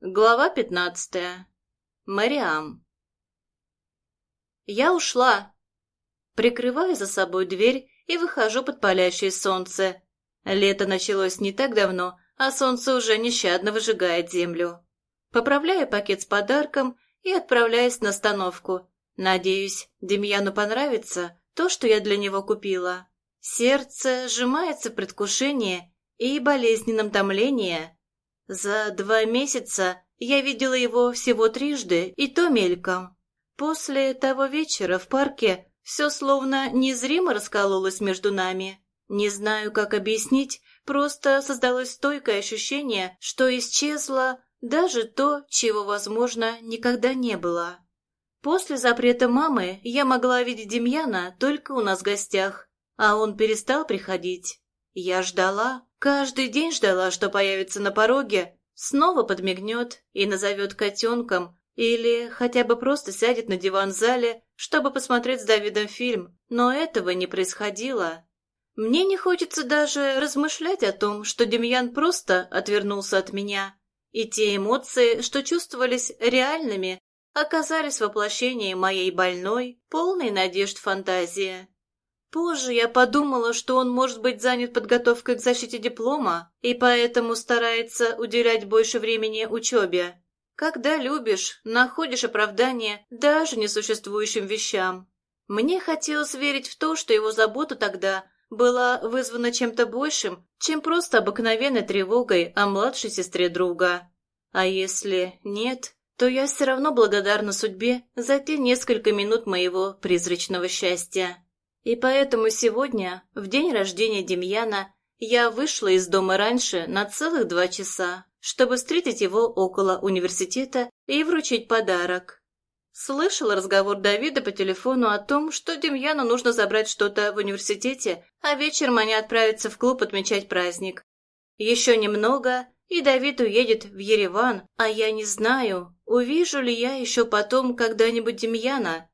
Глава пятнадцатая. Мариам. Я ушла. Прикрываю за собой дверь и выхожу под палящее солнце. Лето началось не так давно, а солнце уже нещадно выжигает землю. Поправляю пакет с подарком и отправляюсь на остановку. Надеюсь, Демьяну понравится то, что я для него купила. Сердце сжимается в предвкушении и болезненном томлении. За два месяца я видела его всего трижды, и то мельком. После того вечера в парке все словно незримо раскололось между нами. Не знаю, как объяснить, просто создалось стойкое ощущение, что исчезло даже то, чего, возможно, никогда не было. После запрета мамы я могла видеть Демьяна только у нас в гостях, а он перестал приходить. Я ждала, каждый день ждала, что появится на пороге, снова подмигнет и назовет котенком, или хотя бы просто сядет на диван в зале, чтобы посмотреть с Давидом фильм, но этого не происходило. Мне не хочется даже размышлять о том, что Демьян просто отвернулся от меня, и те эмоции, что чувствовались реальными, оказались воплощением моей больной, полной надежд фантазии. Позже я подумала, что он может быть занят подготовкой к защите диплома и поэтому старается уделять больше времени учебе. Когда любишь, находишь оправдание даже несуществующим вещам. Мне хотелось верить в то, что его забота тогда была вызвана чем-то большим, чем просто обыкновенной тревогой о младшей сестре друга. А если нет, то я все равно благодарна судьбе за те несколько минут моего призрачного счастья. И поэтому сегодня, в день рождения Демьяна, я вышла из дома раньше на целых два часа, чтобы встретить его около университета и вручить подарок. Слышала разговор Давида по телефону о том, что Демьяну нужно забрать что-то в университете, а вечером они отправятся в клуб отмечать праздник. Еще немного, и Давид уедет в Ереван, а я не знаю, увижу ли я еще потом когда-нибудь Демьяна.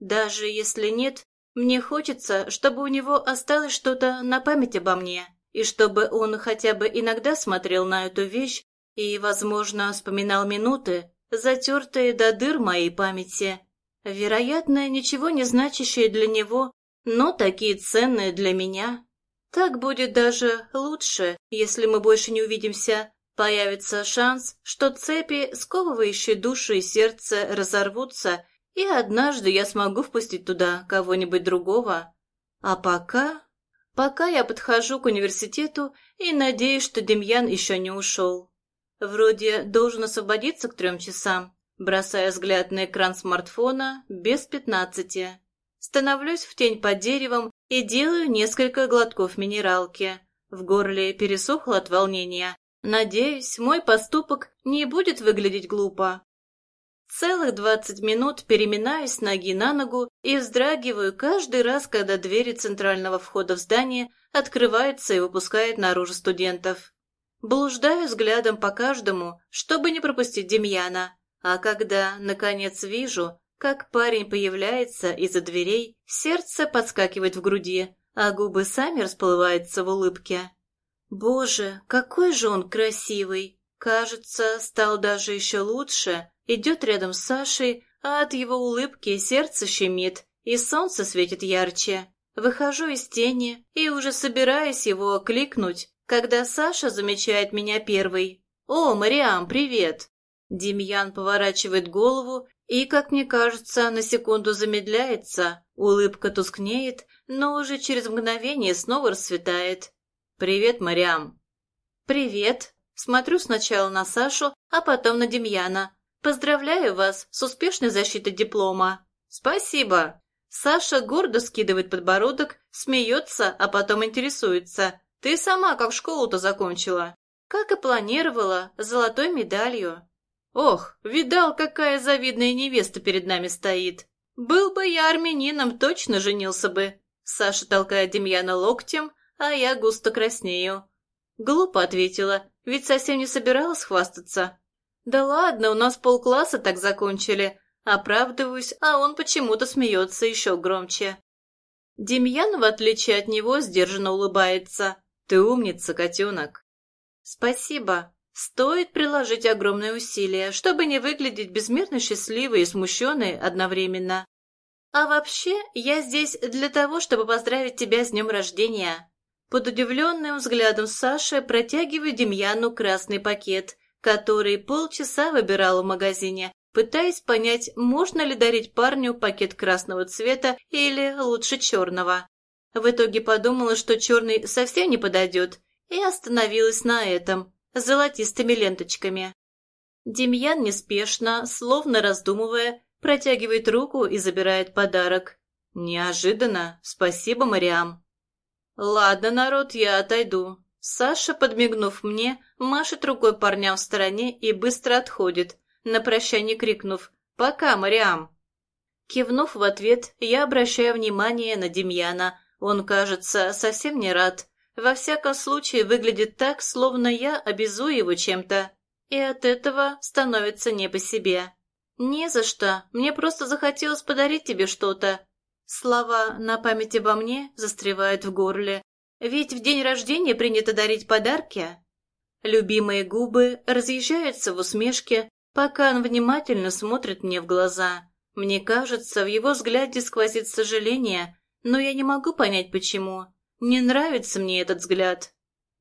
Даже если нет, мне хочется, чтобы у него осталось что-то на память обо мне, и чтобы он хотя бы иногда смотрел на эту вещь и, возможно, вспоминал минуты, затертые до дыр моей памяти. Вероятно, ничего не значащие для него, но такие ценные для меня. Так будет даже лучше, если мы больше не увидимся. Появится шанс, что цепи, сковывающие душу и сердце, разорвутся, и однажды я смогу впустить туда кого-нибудь другого. А пока... Пока я подхожу к университету и надеюсь, что Демьян еще не ушел. Вроде должен освободиться к трем часам, бросая взгляд на экран смартфона без пятнадцати. Становлюсь в тень под деревом и делаю несколько глотков минералки. В горле пересохло от волнения. Надеюсь, мой поступок не будет выглядеть глупо. Целых двадцать минут переминаюсь ноги на ногу и вздрагиваю каждый раз, когда двери центрального входа в здание открываются и выпускают наружу студентов. Блуждаю взглядом по каждому, чтобы не пропустить Демьяна, а когда, наконец, вижу, как парень появляется из-за дверей, сердце подскакивает в груди, а губы сами расплываются в улыбке. Боже, какой же он красивый! Кажется, стал даже еще лучше, идет рядом с Сашей, а от его улыбки сердце щемит, и солнце светит ярче. Выхожу из тени и уже собираюсь его окликнуть, когда Саша замечает меня первый. «О, Мариам, привет!» Демьян поворачивает голову и, как мне кажется, на секунду замедляется. Улыбка тускнеет, но уже через мгновение снова расцветает. «Привет, Мариам!» «Привет!» Смотрю сначала на Сашу, а потом на Демьяна. Поздравляю вас с успешной защитой диплома. Спасибо. Саша гордо скидывает подбородок, смеется, а потом интересуется. Ты сама как школу-то закончила? Как и планировала, золотой медалью. Ох, видал, какая завидная невеста перед нами стоит. Был бы я армянином, точно женился бы. Саша толкает Демьяна локтем, а я густо краснею. Глупо ответила, ведь совсем не собиралась хвастаться. «Да ладно, у нас полкласса так закончили». Оправдываюсь, а он почему-то смеется еще громче. Демьян, в отличие от него, сдержанно улыбается. «Ты умница, котенок». «Спасибо». Стоит приложить огромные усилия, чтобы не выглядеть безмерно счастливой и смущенной одновременно. А вообще, я здесь для того, чтобы поздравить тебя с днем рождения. Под удивленным взглядом Саши протягиваю Демьяну красный пакет, который полчаса выбирал в магазине, пытаясь понять, можно ли дарить парню пакет красного цвета или лучше черного. В итоге подумала, что черный совсем не подойдет, и остановилась на этом, с золотистыми ленточками. Демьян неспешно, словно раздумывая, протягивает руку и забирает подарок. Неожиданно. Спасибо, Мариам. Ладно, народ, я отойду. Саша, подмигнув мне, машет рукой парням в стороне и быстро отходит, на прощание крикнув «Пока, Мариам!». Кивнув в ответ, я обращаю внимание на Демьяна. Он, кажется, совсем не рад. Во всяком случае, выглядит так, словно я обязую его чем-то. И от этого становится не по себе. «Не за что. Мне просто захотелось подарить тебе что-то». Слова «на память обо мне» застревают в горле. Ведь в день рождения принято дарить подарки. Любимые губы разъезжаются в усмешке, пока он внимательно смотрит мне в глаза. Мне кажется, в его взгляде сквозит сожаление, но я не могу понять, почему. Не нравится мне этот взгляд.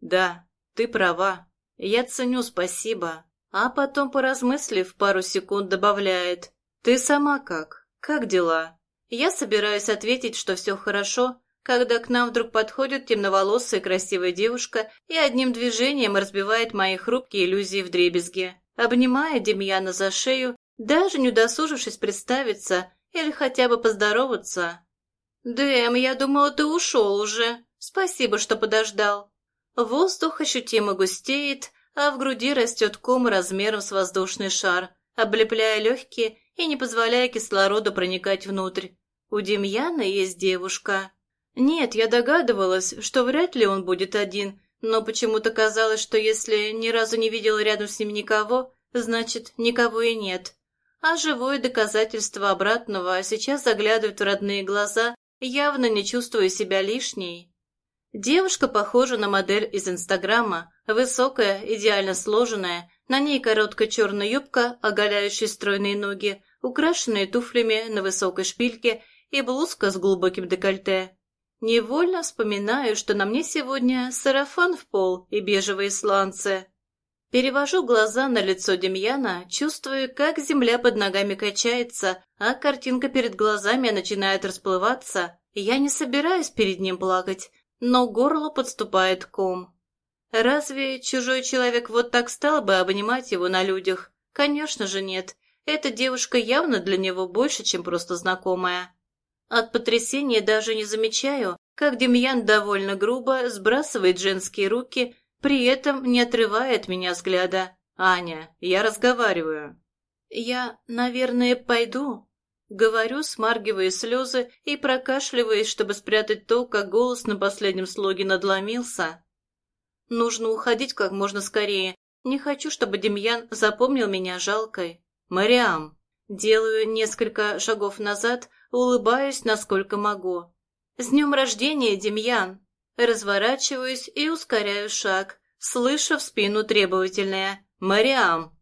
Да, ты права. Я ценю спасибо. А потом, поразмыслив, пару секунд добавляет. Ты сама как? Как дела? Я собираюсь ответить, что все хорошо, когда к нам вдруг подходит темноволосая красивая девушка и одним движением разбивает мои хрупкие иллюзии в дребезги обнимая Демьяна за шею, даже не удосужившись представиться или хотя бы поздороваться. «Дэм, я думала, ты ушел уже. Спасибо, что подождал». Воздух ощутимо густеет, а в груди растет ком размером с воздушный шар, облепляя легкие и не позволяя кислороду проникать внутрь. У Демьяна есть девушка. Нет, я догадывалась, что вряд ли он будет один, но почему-то казалось, что если ни разу не видела рядом с ним никого, значит, никого и нет. А живое доказательство обратного сейчас заглядывает в родные глаза, явно не чувствуя себя лишней. Девушка похожа на модель из Инстаграма, высокая, идеально сложенная, на ней короткая черная юбка, оголяющая стройные ноги, украшенные туфлями на высокой шпильке и блузка с глубоким декольте. Невольно вспоминаю, что на мне сегодня сарафан в пол и бежевые сланцы. Перевожу глаза на лицо Демьяна, чувствую, как земля под ногами качается, а картинка перед глазами начинает расплываться. Я не собираюсь перед ним плакать, но горло подступает ком. Разве чужой человек вот так стал бы обнимать его на людях? Конечно же нет. Эта девушка явно для него больше, чем просто знакомая. От потрясения даже не замечаю, как Демьян довольно грубо сбрасывает женские руки, при этом не отрывая от меня взгляда. «Аня, я разговариваю». «Я, наверное, пойду?» Говорю, смаргивая слезы и прокашливаясь, чтобы спрятать то, как голос на последнем слоге надломился. Нужно уходить как можно скорее. Не хочу, чтобы Демьян запомнил меня жалкой. «Мариам!» Делаю несколько шагов назад, улыбаюсь, насколько могу. «С днем рождения, Демьян!» Разворачиваюсь и ускоряю шаг, слыша в спину требовательное «Мариам!».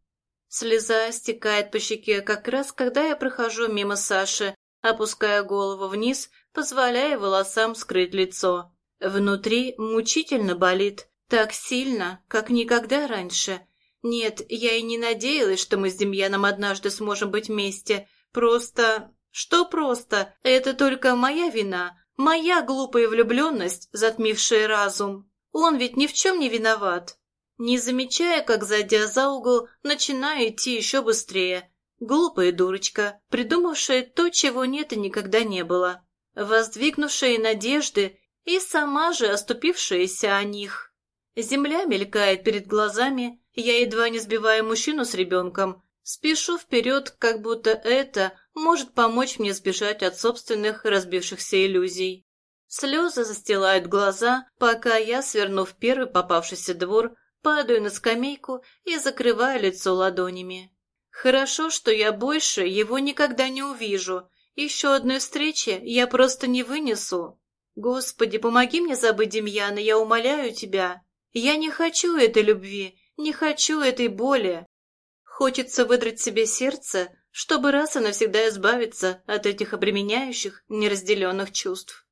Слеза стекает по щеке как раз, когда я прохожу мимо Саши, опуская голову вниз, позволяя волосам скрыть лицо. Внутри мучительно болит, так сильно, как никогда раньше. Нет, я и не надеялась, что мы с Демьяном однажды сможем быть вместе. Просто что просто? Это только моя вина, моя глупая влюбленность, затмившая разум. Он ведь ни в чем не виноват. Не замечая, как, зайдя за угол, начинаю идти еще быстрее. Глупая дурочка, придумавшая то, чего нет и никогда не было. Воздвигнувшая надежды и сама же оступившаяся о них. Земля мелькает перед глазами, я едва не сбиваю мужчину с ребенком. Спешу вперед, как будто это может помочь мне сбежать от собственных разбившихся иллюзий. Слезы застилают глаза, пока я, свернув первый попавшийся двор, падаю на скамейку и закрываю лицо ладонями. Хорошо, что я больше его никогда не увижу. Еще одной встречи я просто не вынесу. Господи, помоги мне забыть Демьяна, я умоляю тебя. Я не хочу этой любви, Не хочу этой боли. Хочется выдрать себе сердце, чтобы раз и навсегда избавиться от этих обременяющих, неразделенных чувств.